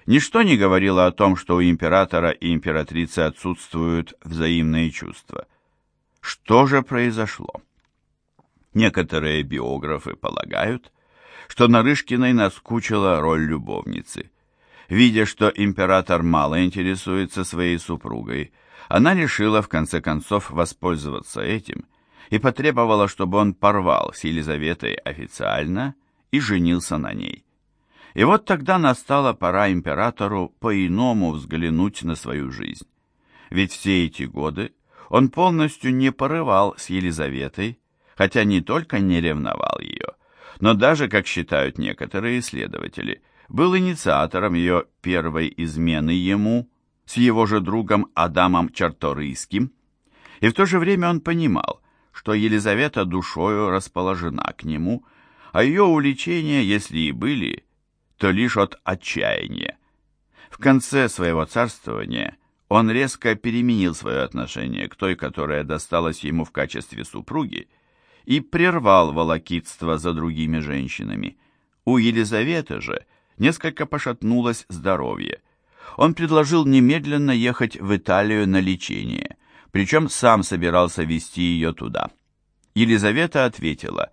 ничто не говорило о том, что у императора и императрицы отсутствуют взаимные чувства. Что же произошло? Некоторые биографы полагают, что Нарышкиной наскучила роль любовницы – Видя, что император мало интересуется своей супругой, она решила в конце концов воспользоваться этим и потребовала, чтобы он порвал с Елизаветой официально и женился на ней. И вот тогда настала пора императору по-иному взглянуть на свою жизнь. Ведь все эти годы он полностью не порывал с Елизаветой, хотя не только не ревновал ее, но даже, как считают некоторые исследователи – был инициатором ее первой измены ему с его же другом Адамом Чарторийским, и в то же время он понимал, что Елизавета душою расположена к нему, а ее увлечения, если и были, то лишь от отчаяния. В конце своего царствования он резко переменил свое отношение к той, которая досталась ему в качестве супруги, и прервал волокитство за другими женщинами. У Елизаветы же – несколько пошатнулось здоровье. Он предложил немедленно ехать в Италию на лечение, причем сам собирался везти ее туда. Елизавета ответила,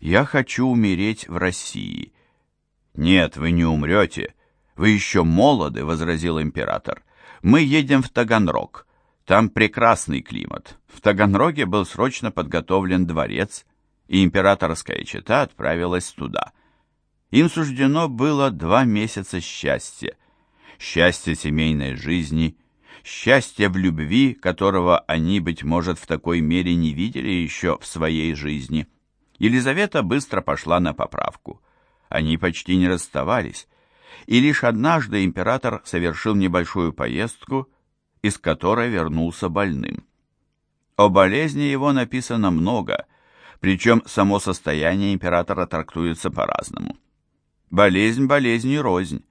«Я хочу умереть в России». «Нет, вы не умрете. Вы еще молоды», — возразил император. «Мы едем в Таганрог. Там прекрасный климат. В Таганроге был срочно подготовлен дворец, и императорская чета отправилась туда». Им суждено было два месяца счастья. Счастье семейной жизни, счастье в любви, которого они, быть может, в такой мере не видели еще в своей жизни. Елизавета быстро пошла на поправку. Они почти не расставались, и лишь однажды император совершил небольшую поездку, из которой вернулся больным. О болезни его написано много, причем само состояние императора трактуется по-разному. Болезнь болезни рознь.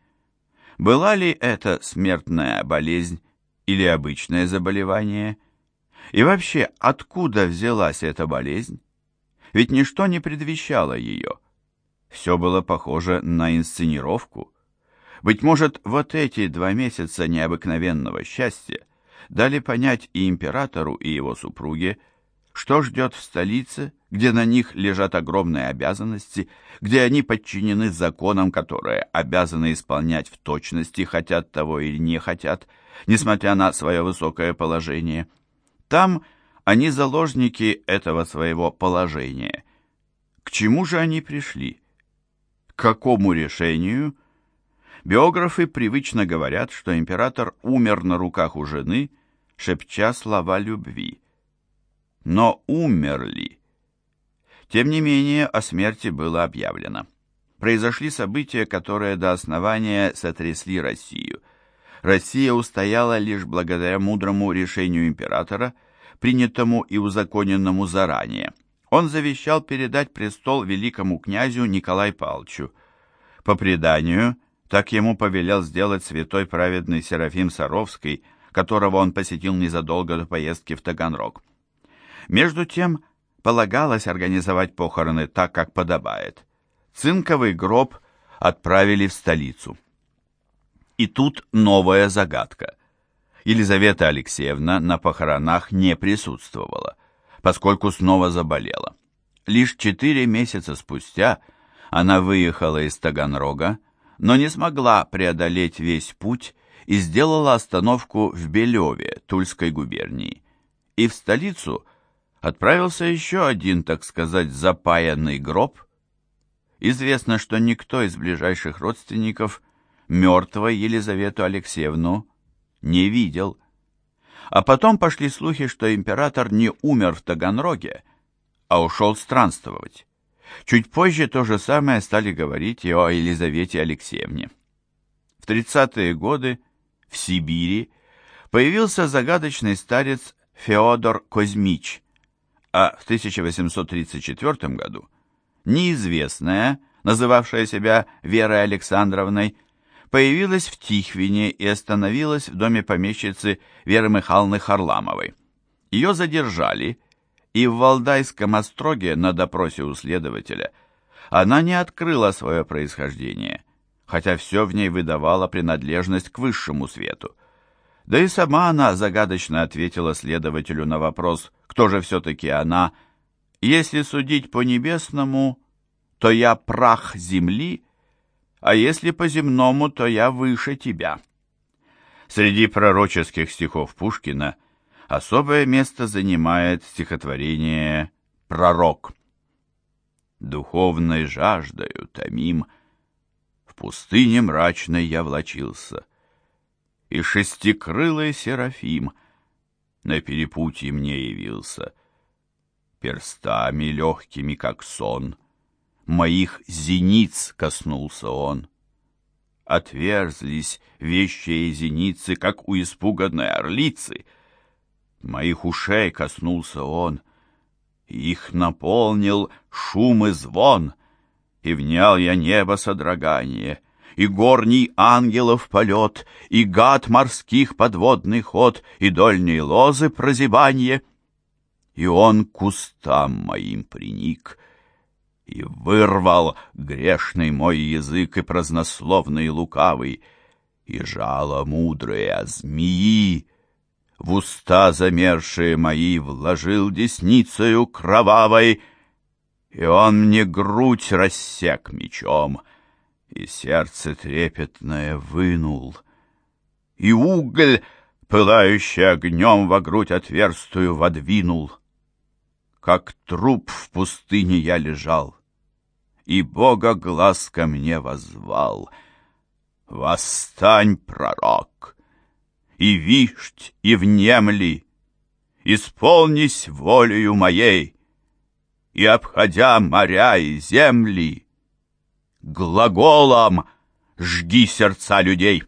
Была ли это смертная болезнь или обычное заболевание? И вообще, откуда взялась эта болезнь? Ведь ничто не предвещало ее. Все было похоже на инсценировку. Быть может, вот эти два месяца необыкновенного счастья дали понять и императору, и его супруге, что ждет в столице, где на них лежат огромные обязанности, где они подчинены законам, которые обязаны исполнять в точности, хотят того или не хотят, несмотря на свое высокое положение. Там они заложники этого своего положения. К чему же они пришли? К какому решению – Биографы привычно говорят, что император умер на руках у жены, шепча слова любви. Но умер ли? Тем не менее, о смерти было объявлено. Произошли события, которые до основания сотрясли Россию. Россия устояла лишь благодаря мудрому решению императора, принятому и узаконенному заранее. Он завещал передать престол великому князю Николаю Павловичу. По преданию, так ему повелел сделать святой праведный Серафим Саровский, которого он посетил незадолго до поездки в Таганрог. Между тем, полагалось организовать похороны так, как подобает. Цинковый гроб отправили в столицу. И тут новая загадка. Елизавета Алексеевна на похоронах не присутствовала, поскольку снова заболела. Лишь четыре месяца спустя она выехала из Таганрога, но не смогла преодолеть весь путь и сделала остановку в Белеве, Тульской губернии. И в столицу отправился еще один, так сказать, запаянный гроб. Известно, что никто из ближайших родственников мертвой Елизавету Алексеевну не видел. А потом пошли слухи, что император не умер в Таганроге, а ушел странствовать. Чуть позже то же самое стали говорить и о Елизавете Алексеевне. В 30-е годы в Сибири появился загадочный старец Феодор Козьмич, а в 1834 году неизвестная, называвшая себя Верой Александровной, появилась в Тихвине и остановилась в доме помещицы Веры Михайловны Харламовой. Ее задержали и в Валдайском остроге на допросе у следователя она не открыла свое происхождение, хотя все в ней выдавало принадлежность к высшему свету. Да и сама она загадочно ответила следователю на вопрос, кто же все-таки она, «Если судить по небесному, то я прах земли, а если по земному, то я выше тебя». Среди пророческих стихов Пушкина особое место занимает стихотворение «Пророк». Духовной жаждою томим, в пустыне мрачной я влачился, и шестикрылый Серафим на перепутье мне явился. Перстами легкими, как сон, моих зениц коснулся он. Отверзлись вещие зеницы, как у испуганной орлицы — Моих ушей коснулся он, их наполнил шум и звон, и внял я небо содрогание, и горний ангелов полет, и гад морских подводный ход, и дольней лозы прозябанье. И он кустам моим приник, и вырвал грешный мой язык и празднословный лукавый, и жало мудрое змеи, в уста замершие мои вложил десницею кровавой, и он мне грудь рассек мечом, и сердце трепетное вынул, и уголь, пылающий огнем, во грудь отверстую водвинул. Как труп в пустыне я лежал, и Бога глаз ко мне возвал. «Восстань, пророк!» И вишть, и внемли, исполнись волею моей, и, обходя моря и земли, глаголом жги сердца людей.